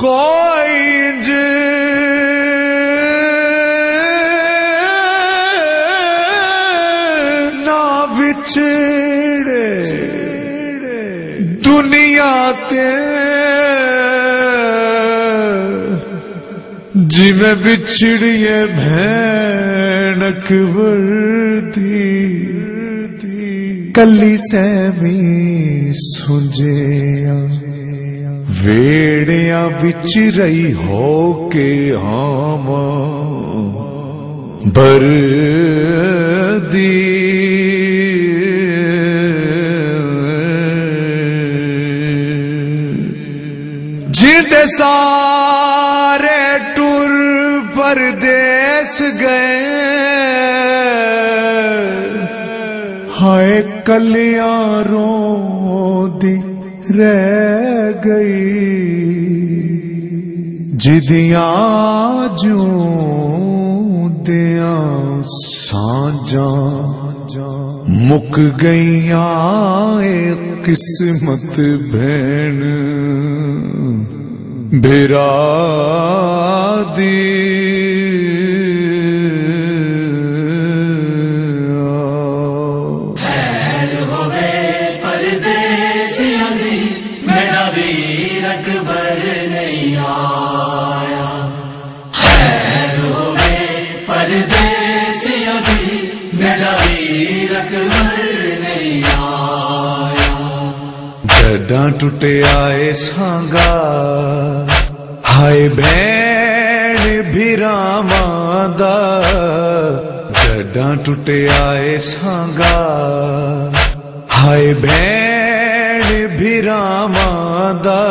کوئی ج نہ بچڑے دنیا تے۔ جی میں بچھڑیے بھین اکبر دی کلی سیمی سنجے۔ ویڑیاں بچ رہی ہو کے ہام بر جد سارے ٹور پردیس گئے ہائے کلیاں رو دی رہ گئی۔ جدیاں جو دیا سانجاں مک گئیاں اے قسمت بہن۔ بھیرا دی جڈاں ٹوٹے آئے سانگا۔ ہائے بہن بھی دا جڈاں ٹوٹے آئے سانگا۔ ہائے بہن بھی دا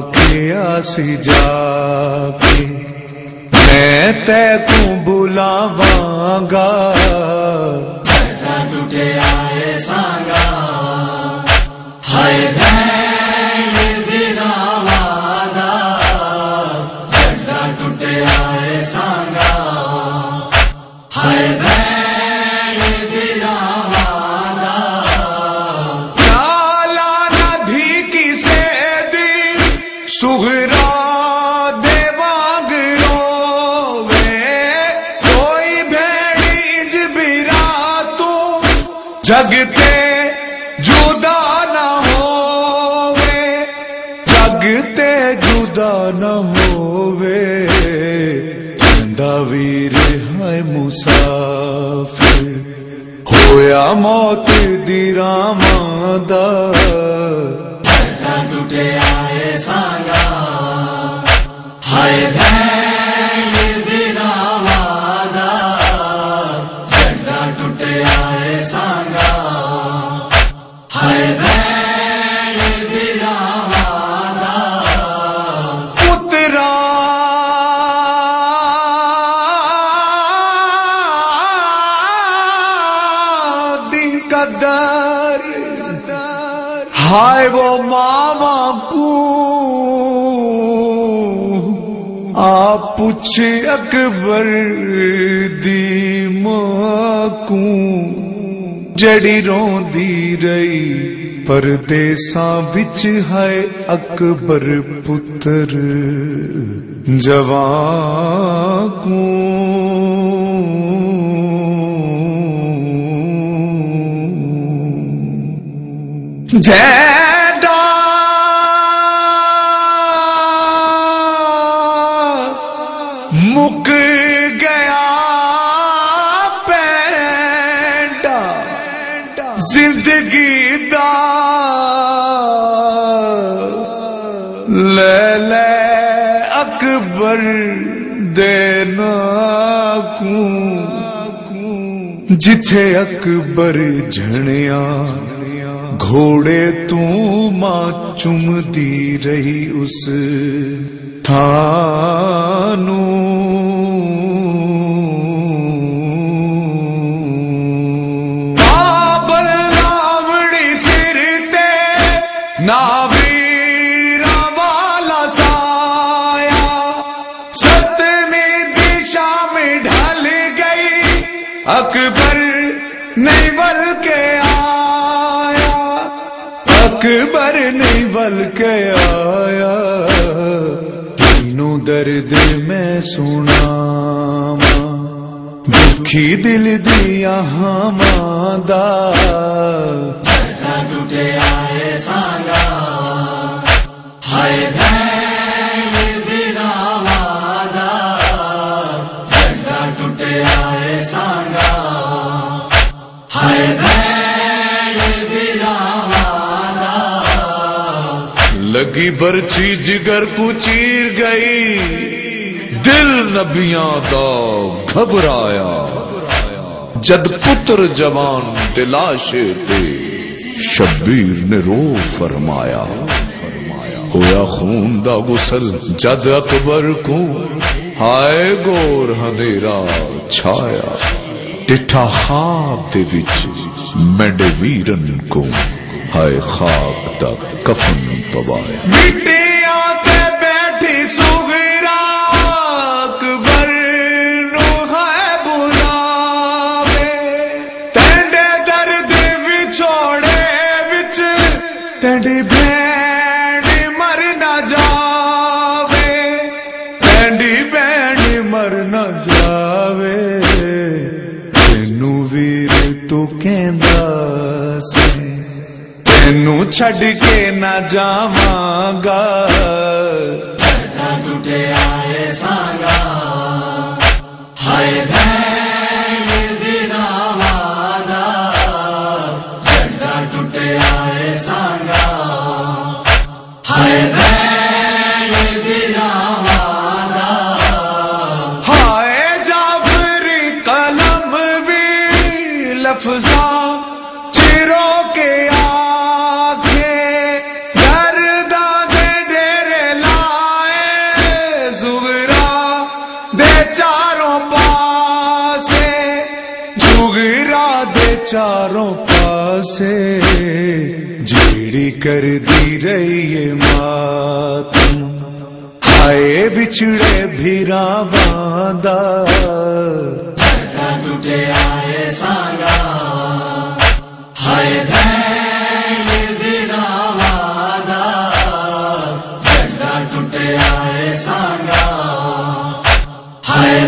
کے آسی جا کے میں تے کو بلاواں گا۔ جگتے جدا نہ ہووے جگتے جدا نہ ہووے چندا ویر ہے مسافر ہویا موت دی رامادا جگہ ٹوٹے آئے سانگا ہائے وہ ماما کو آپ پوچھ اکبر دی ماں کو جڑی روندی رہی پردیساں وچ ہے اکبر پتر جوان کو جیڈا مک گیا پینٹا زندگی دا لے لے اکبر دینا کو جتھے اکبر جھنیا گھوڑے تو ماں چم رہی اس تھانو۔ بابل ناوڑی سر تے ناویرا والا سایا ستویں دشا میں ڈھل گئی، اکبر نہیں بل کے آیا اکبر نہیں بل کے آیا تینوں درد میں سنا دکھی دل دیا ہمادا لگی برچی جگر کو چیر گئی۔ دل نبیاں دا گھبرایا۔ جد پتر جوان دلاشے تے شبیر نے رو فرمایا۔ ہویا خون دا غسل جد اکبر کو۔ ہائے گور ہندیرا چھایا۔ ٹھا خواب دے وچ میڈے ویرن کو۔ ہائے خاک دا کفن پوایا مٹیاں بیٹھی سغرا، اکبر نو ہے بلاوے تینڈے درد وچھوڑے وچ، تینڈی بھین مر نہ جاوے۔ تینڈی بھین مر نہ جاوے۔ تینو ویر تو کہندا چھڈ کے نہ جاواں گا۔ چاروں پاسے جیڑی کر دی رہی ہے ماتم۔ ہائے بچھڑے بھیرا باندھا ٹوٹے آئے سانگا ہائے بھین بنا ٹوٹے آئے سانگا ہائے